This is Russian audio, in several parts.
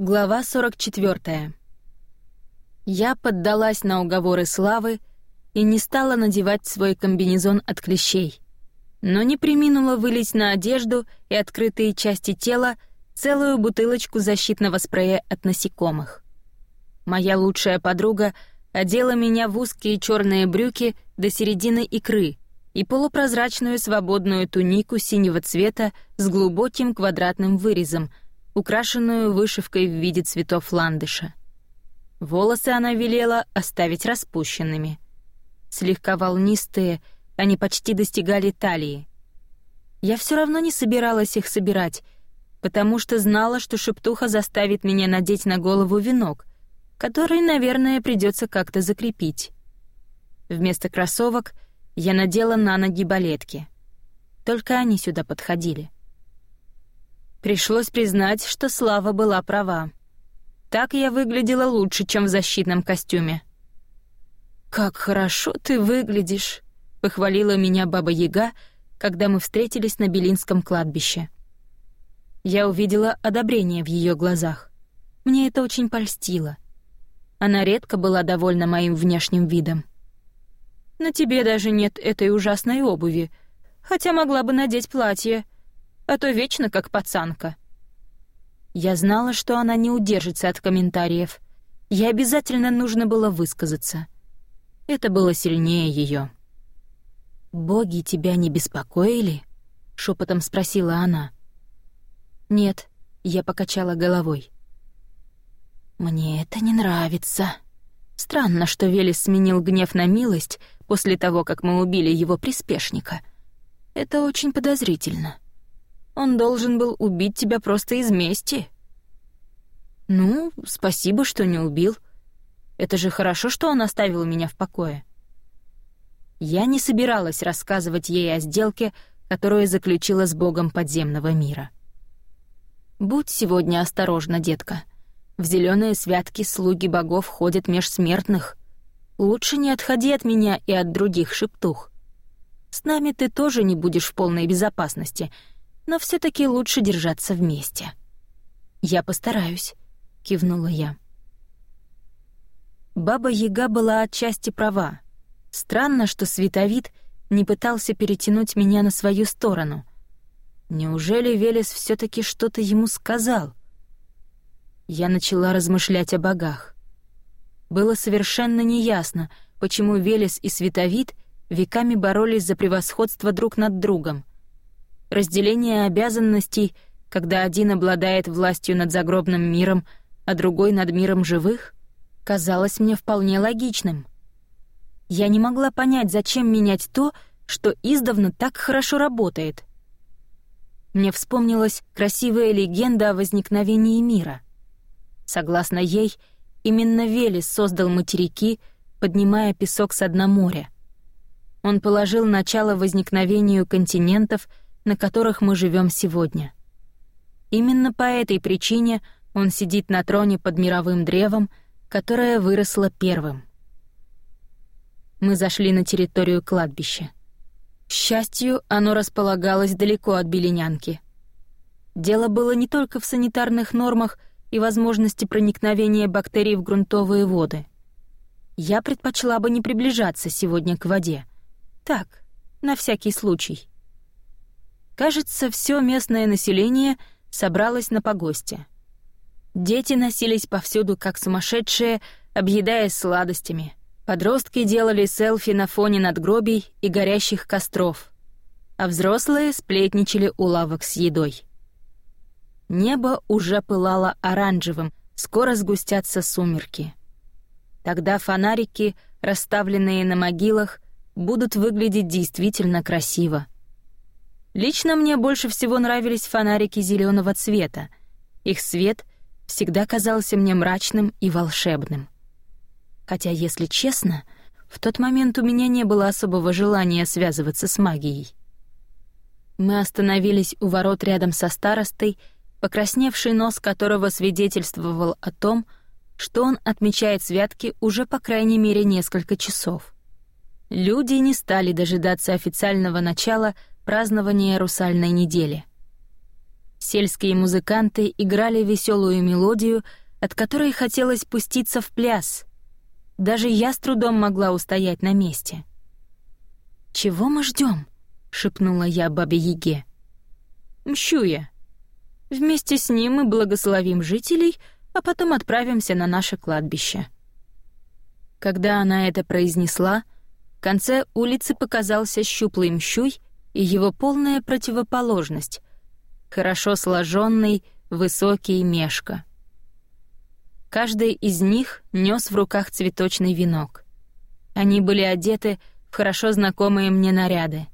Глава 44. Я поддалась на уговоры Славы и не стала надевать свой комбинезон от клещей, но не приминула вылить на одежду и открытые части тела целую бутылочку защитного спрея от насекомых. Моя лучшая подруга одела меня в узкие черные брюки до середины икры и полупрозрачную свободную тунику синего цвета с глубоким квадратным вырезом — украшенную вышивкой в виде цветов ландыша. Волосы она велела оставить распущенными. Слегка волнистые, они почти достигали талии. Я все равно не собиралась их собирать, потому что знала, что шептуха заставит меня надеть на голову венок, который, наверное, придется как-то закрепить. Вместо кроссовок я надела на ноги балетки. Только они сюда подходили. Пришлось признать, что Слава была права. Так я выглядела лучше, чем в защитном костюме. «Как хорошо ты выглядишь», — похвалила меня Баба Яга, когда мы встретились на Белинском кладбище. Я увидела одобрение в ее глазах. Мне это очень польстило. Она редко была довольна моим внешним видом. «На тебе даже нет этой ужасной обуви, хотя могла бы надеть платье», а то вечно как пацанка». Я знала, что она не удержится от комментариев. Ей обязательно нужно было высказаться. Это было сильнее ее. «Боги тебя не беспокоили?» — шепотом спросила она. «Нет», — я покачала головой. «Мне это не нравится. Странно, что Велес сменил гнев на милость после того, как мы убили его приспешника. Это очень подозрительно». Он должен был убить тебя просто из мести». «Ну, спасибо, что не убил. Это же хорошо, что он оставил меня в покое». Я не собиралась рассказывать ей о сделке, которую заключила с богом подземного мира. «Будь сегодня осторожна, детка. В зеленые святки слуги богов ходят меж смертных. Лучше не отходи от меня и от других шептух. С нами ты тоже не будешь в полной безопасности», но все таки лучше держаться вместе. «Я постараюсь», — кивнула я. Баба Яга была отчасти права. Странно, что Световид не пытался перетянуть меня на свою сторону. Неужели Велес все таки что-то ему сказал? Я начала размышлять о богах. Было совершенно неясно, почему Велес и Световид веками боролись за превосходство друг над другом — разделение обязанностей, когда один обладает властью над загробным миром, а другой над миром живых, казалось мне вполне логичным. Я не могла понять, зачем менять то, что издавна так хорошо работает. Мне вспомнилась красивая легенда о возникновении мира. Согласно ей, именно Велес создал материки, поднимая песок с дна моря. Он положил начало возникновению континентов — на которых мы живем сегодня. Именно по этой причине он сидит на троне под мировым древом, которое выросло первым. Мы зашли на территорию кладбища. К счастью, оно располагалось далеко от Беленянки. Дело было не только в санитарных нормах и возможности проникновения бактерий в грунтовые воды. Я предпочла бы не приближаться сегодня к воде. Так, на всякий случай. Кажется, все местное население собралось на погосте. Дети носились повсюду как сумасшедшие, объедаясь сладостями. Подростки делали селфи на фоне надгробий и горящих костров, а взрослые сплетничали у лавок с едой. Небо уже пылало оранжевым, скоро сгустятся сумерки. Тогда фонарики, расставленные на могилах, будут выглядеть действительно красиво — Лично мне больше всего нравились фонарики зеленого цвета. Их свет всегда казался мне мрачным и волшебным. Хотя, если честно, в тот момент у меня не было особого желания связываться с магией. Мы остановились у ворот рядом со старостой, покрасневший нос которого свидетельствовал о том, что он отмечает святки уже по крайней мере несколько часов. Люди не стали дожидаться официального начала празднование русальной недели. Сельские музыканты играли веселую мелодию, от которой хотелось пуститься в пляс. Даже я с трудом могла устоять на месте. «Чего мы ждем? шепнула я бабе Яге. «Мщуя. Вместе с ним мы благословим жителей, а потом отправимся на наше кладбище». Когда она это произнесла, в конце улицы показался щуплый мщуй и его полная противоположность — хорошо сложенный, высокий мешка. Каждый из них нес в руках цветочный венок. Они были одеты в хорошо знакомые мне наряды.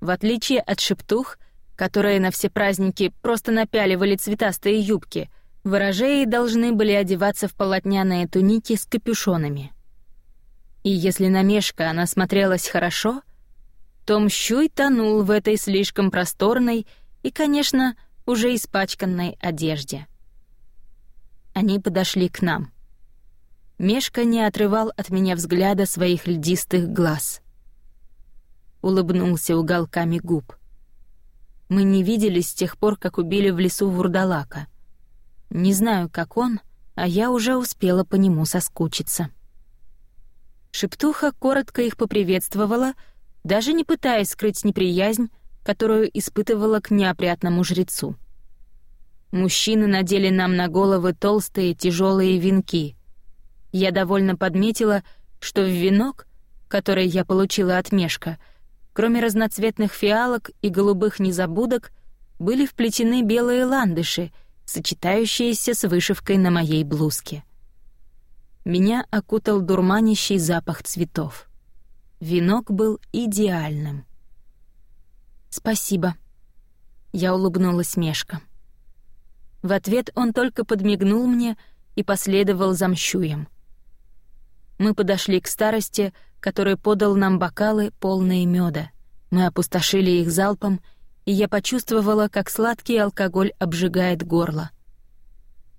В отличие от шептух, которые на все праздники просто напяливали цветастые юбки, ворожеи должны были одеваться в полотняные туники с капюшонами. И если на Мешка она смотрелась хорошо, то Мщуй тонул в этой слишком просторной и, конечно, уже испачканной одежде. Они подошли к нам. Мешка не отрывал от меня взгляда своих льдистых глаз. Улыбнулся уголками губ. Мы не виделись с тех пор, как убили в лесу вурдалака. Не знаю, как он, а я уже успела по нему соскучиться. Шептуха коротко их поприветствовала, даже не пытаясь скрыть неприязнь, которую испытывала к неопрятному жрецу. Мужчины надели нам на головы толстые тяжелые венки. Я довольно подметила, что в венок, который я получила от Мешка, кроме разноцветных фиалок и голубых незабудок, были вплетены белые ландыши, сочетающиеся с вышивкой на моей блузке. Меня окутал дурманящий запах цветов. Венок был идеальным. «Спасибо», — я улыбнулась Мешка. В ответ он только подмигнул мне и последовал за мщуем. Мы подошли к старости, который подал нам бокалы, полные меда. Мы опустошили их залпом, и я почувствовала, как сладкий алкоголь обжигает горло.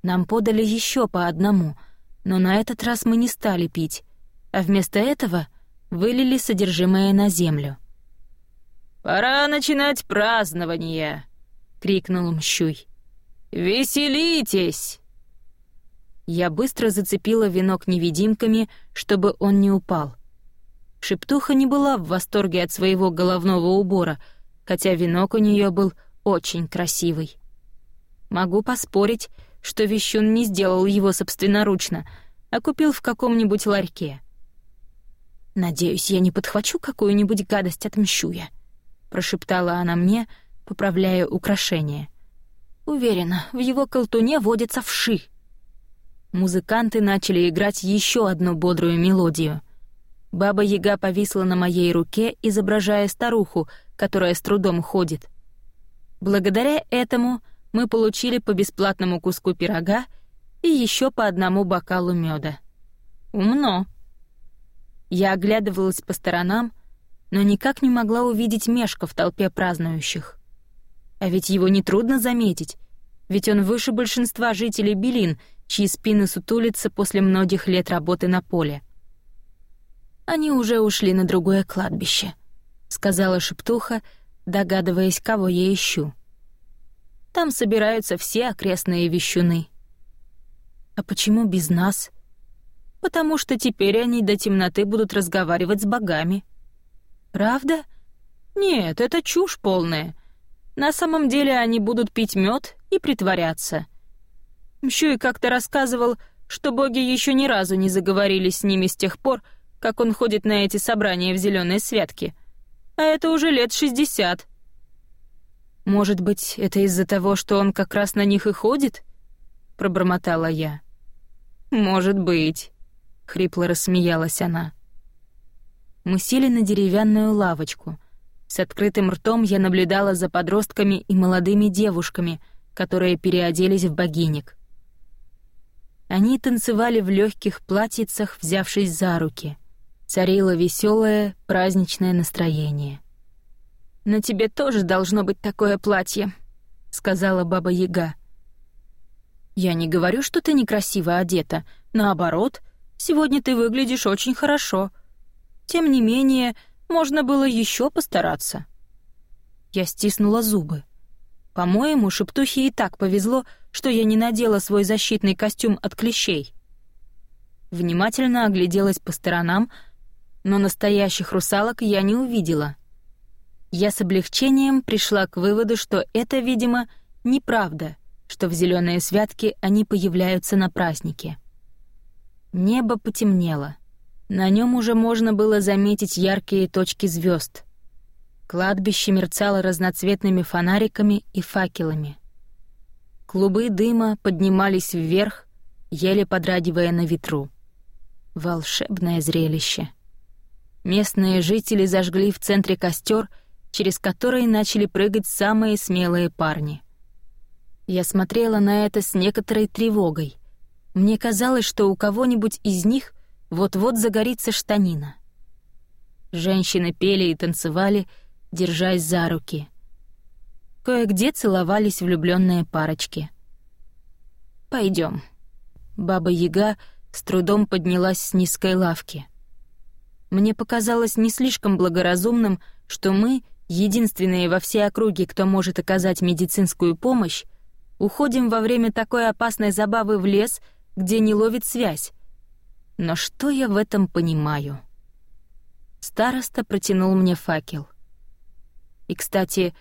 Нам подали еще по одному, но на этот раз мы не стали пить, а вместо этого вылили содержимое на землю. «Пора начинать празднование!» — крикнул Мщуй. «Веселитесь!» Я быстро зацепила венок невидимками, чтобы он не упал. Шептуха не была в восторге от своего головного убора, хотя венок у нее был очень красивый. Могу поспорить, что Вещун не сделал его собственноручно, а купил в каком-нибудь ларьке. «Надеюсь, я не подхвачу какую-нибудь гадость от Мщуя», — прошептала она мне, поправляя украшение. Уверена, в его колтуне водятся вши. Музыканты начали играть еще одну бодрую мелодию. Баба Яга повисла на моей руке, изображая старуху, которая с трудом ходит. Благодаря этому мы получили по бесплатному куску пирога и еще по одному бокалу меда. Умно. Я оглядывалась по сторонам, но никак не могла увидеть Мешка в толпе празднующих. А ведь его нетрудно заметить, ведь он выше большинства жителей Белин, чьи спины сутулятся после многих лет работы на поле. «Они уже ушли на другое кладбище», — сказала шептуха, догадываясь, кого я ищу. «Там собираются все окрестные вещуны». «А почему без нас?» «Потому что теперь они до темноты будут разговаривать с богами». «Правда?» «Нет, это чушь полная. На самом деле они будут пить мед и притворяться. Мщуй как-то рассказывал, что боги еще ни разу не заговорили с ними с тех пор, как он ходит на эти собрания в зеленой святке. А это уже лет шестьдесят. Может быть, это из-за того, что он как раз на них и ходит? пробормотала я. Может быть, хрипло рассмеялась она. Мы сели на деревянную лавочку. С открытым ртом я наблюдала за подростками и молодыми девушками, которые переоделись в богинек. Они танцевали в легких платьицах, взявшись за руки. Царило веселое праздничное настроение. «На тебе тоже должно быть такое платье», — сказала баба Яга. «Я не говорю, что ты некрасиво одета. Наоборот, сегодня ты выглядишь очень хорошо. Тем не менее, можно было еще постараться. Я стиснула зубы. По-моему, шептухе и так повезло, что я не надела свой защитный костюм от клещей. Внимательно огляделась по сторонам, но настоящих русалок я не увидела. Я с облегчением пришла к выводу, что это, видимо, неправда, что в зеленые святки они появляются на празднике. Небо потемнело. На нем уже можно было заметить яркие точки звезд. Кладбище мерцало разноцветными фонариками и факелами. Клубы дыма поднимались вверх, еле подрагивая на ветру. Волшебное зрелище. Местные жители зажгли в центре костер, через который начали прыгать самые смелые парни. Я смотрела на это с некоторой тревогой. Мне казалось, что у кого-нибудь из них вот-вот загорится штанина. Женщины пели и танцевали, держась за руки. Кое-где целовались влюбленные парочки. Пойдем. Баба Яга с трудом поднялась с низкой лавки. Мне показалось не слишком благоразумным, что мы, единственные во всей округе, кто может оказать медицинскую помощь, уходим во время такой опасной забавы в лес, где не ловит связь. Но что я в этом понимаю? Староста протянул мне факел. И, кстати,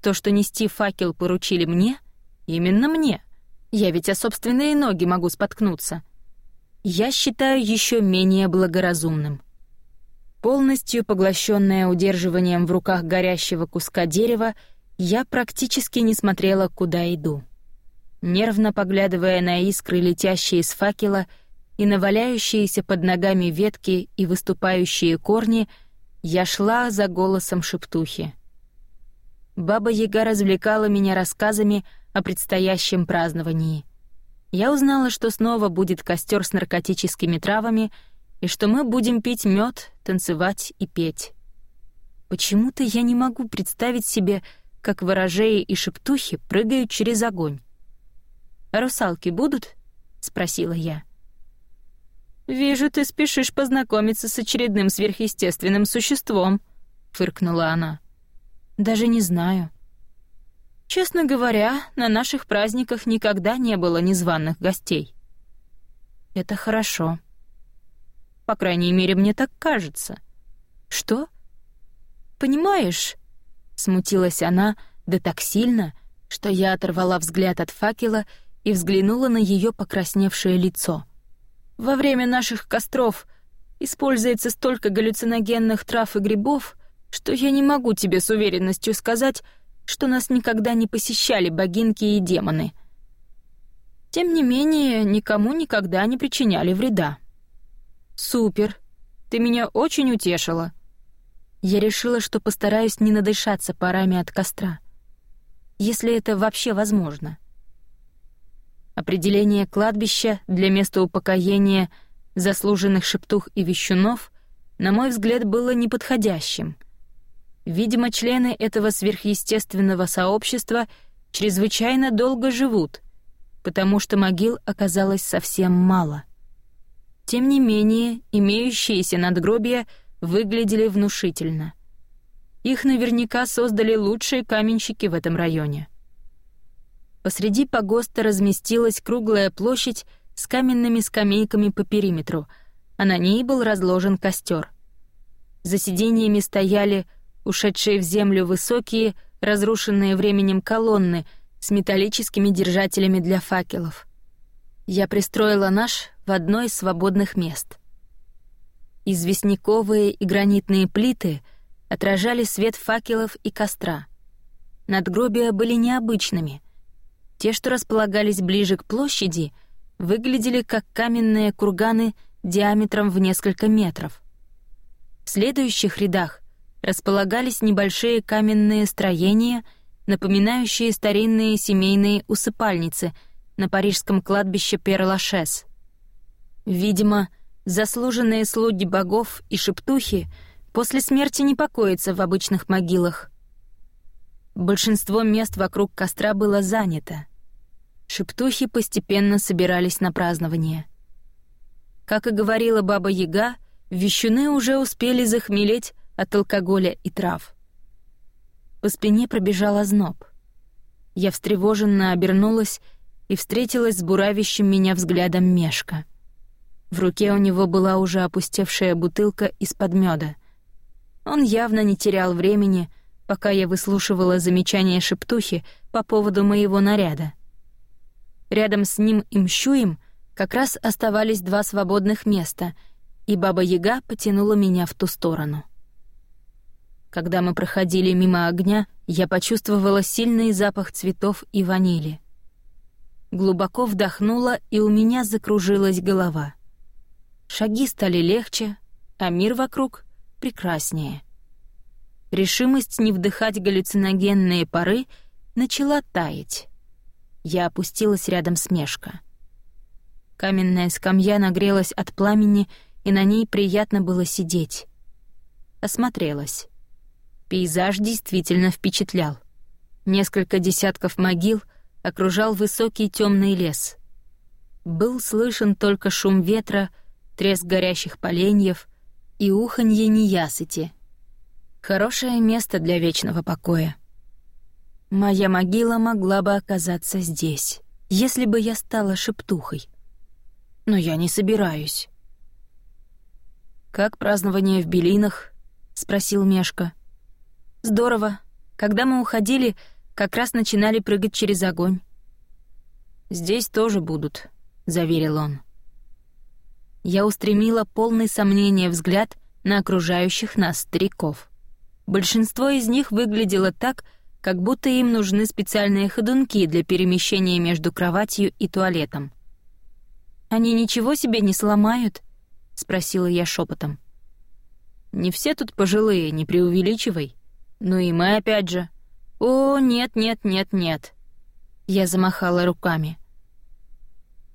то, что нести факел поручили мне, именно мне. Я ведь о собственные ноги могу споткнуться. Я считаю еще менее благоразумным. Полностью поглощенная удерживанием в руках горящего куска дерева, я практически не смотрела, куда иду. Нервно поглядывая на искры, летящие из факела, и на валяющиеся под ногами ветки и выступающие корни, я шла за голосом шептухи. Баба Яга развлекала меня рассказами о предстоящем праздновании. Я узнала, что снова будет костер с наркотическими травами — и что мы будем пить мед, танцевать и петь. Почему-то я не могу представить себе, как ворожеи и шептухи прыгают через огонь. «А русалки будут?» — спросила я. «Вижу, ты спешишь познакомиться с очередным сверхъестественным существом», — фыркнула она. «Даже не знаю». «Честно говоря, на наших праздниках никогда не было незваных гостей». «Это хорошо», по крайней мере, мне так кажется. Что? Понимаешь? Смутилась она, да так сильно, что я оторвала взгляд от факела и взглянула на ее покрасневшее лицо. Во время наших костров используется столько галлюциногенных трав и грибов, что я не могу тебе с уверенностью сказать, что нас никогда не посещали богинки и демоны. Тем не менее, никому никогда не причиняли вреда. «Супер! Ты меня очень утешила!» Я решила, что постараюсь не надышаться парами от костра. Если это вообще возможно. Определение кладбища для места упокоения заслуженных шептух и вещунов, на мой взгляд, было неподходящим. Видимо, члены этого сверхъестественного сообщества чрезвычайно долго живут, потому что могил оказалось совсем мало — тем не менее, имеющиеся надгробия выглядели внушительно. Их наверняка создали лучшие каменщики в этом районе. Посреди погоста разместилась круглая площадь с каменными скамейками по периметру, а на ней был разложен костер. За сиденьями стояли ушедшие в землю высокие, разрушенные временем колонны с металлическими держателями для факелов. Я пристроила наш в одно из свободных мест. Известняковые и гранитные плиты отражали свет факелов и костра. Надгробия были необычными. Те, что располагались ближе к площади, выглядели как каменные курганы диаметром в несколько метров. В следующих рядах располагались небольшие каменные строения, напоминающие старинные семейные усыпальницы на парижском кладбище Пер-Лашес — Видимо, заслуженные слуги богов и шептухи после смерти не покоятся в обычных могилах. Большинство мест вокруг костра было занято. Шептухи постепенно собирались на празднование. Как и говорила баба Яга, вещуны уже успели захмелеть от алкоголя и трав. По спине пробежал озноб. Я встревоженно обернулась и встретилась с буравящим меня взглядом Мешка. В руке у него была уже опустевшая бутылка из-под меда. Он явно не терял времени, пока я выслушивала замечания шептухи по поводу моего наряда. Рядом с ним и Мщуем как раз оставались два свободных места, и Баба-Яга потянула меня в ту сторону. Когда мы проходили мимо огня, я почувствовала сильный запах цветов и ванили. Глубоко вдохнула, и у меня закружилась голова. Шаги стали легче, а мир вокруг — прекраснее. Решимость не вдыхать галлюциногенные пары начала таять. Я опустилась рядом с Мешка. Каменная скамья нагрелась от пламени, и на ней приятно было сидеть. Осмотрелась. Пейзаж действительно впечатлял. Несколько десятков могил окружал высокий темный лес. Был слышен только шум ветра, треск горящих поленьев и уханье неясыти. Хорошее место для вечного покоя. Моя могила могла бы оказаться здесь, если бы я стала шептухой. Но я не собираюсь. «Как празднование в Белинах?» — спросил Мешка. «Здорово. Когда мы уходили, как раз начинали прыгать через огонь». «Здесь тоже будут», — заверил он. Я устремила полный сомнения взгляд на окружающих нас стариков. Большинство из них выглядело так, как будто им нужны специальные ходунки для перемещения между кроватью и туалетом. «Они ничего себе не сломают?» — спросила я шепотом. «Не все тут пожилые, не преувеличивай. Ну и мы опять же. О, нет, нет, нет, нет». Я замахала руками.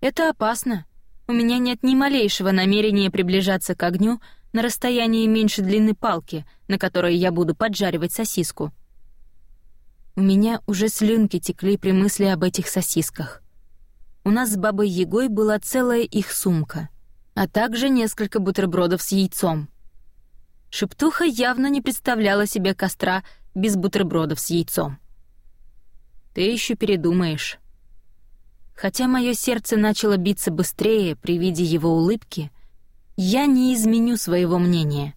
«Это опасно. У меня нет ни малейшего намерения приближаться к огню на расстоянии меньше длины палки, на которой я буду поджаривать сосиску». У меня уже слюнки текли при мысли об этих сосисках. У нас с бабой Егой была целая их сумка, а также несколько бутербродов с яйцом. Шептуха явно не представляла себе костра без бутербродов с яйцом. Ты еще передумаешь. Хотя мое сердце начало биться быстрее при виде его улыбки, я не изменю своего мнения.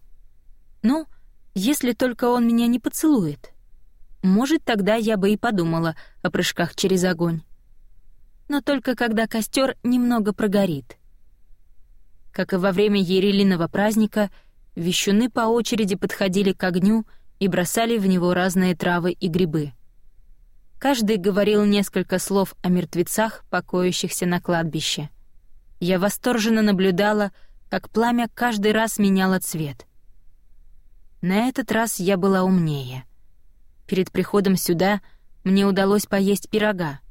Ну, если только он меня не поцелует. Может, тогда я бы и подумала о прыжках через огонь. Но только когда костер немного прогорит. Как и во время Ерелиного праздника, вещуны по очереди подходили к огню и бросали в него разные травы и грибы. Каждый говорил несколько слов о мертвецах, покоящихся на кладбище. Я восторженно наблюдала, как пламя каждый раз меняло цвет. На этот раз я была умнее — Перед приходом сюда мне удалось поесть пирога,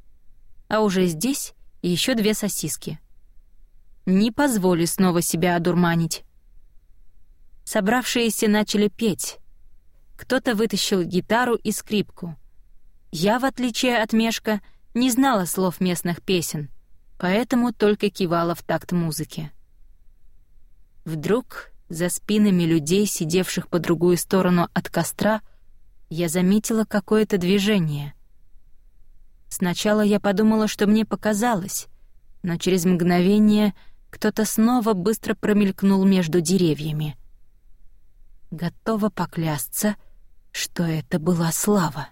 а уже здесь еще две сосиски. Не позволю снова себя одурманить. Собравшиеся начали петь. Кто-то вытащил гитару и скрипку. Я, в отличие от Мешка, не знала слов местных песен, поэтому только кивала в такт музыки. Вдруг за спинами людей, сидевших по другую сторону от костра, я заметила какое-то движение. Сначала я подумала, что мне показалось, но через мгновение кто-то снова быстро промелькнул между деревьями. Готова поклясться, что это была слава.